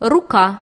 рука.